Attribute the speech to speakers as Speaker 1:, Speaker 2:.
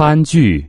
Speaker 1: 餐具。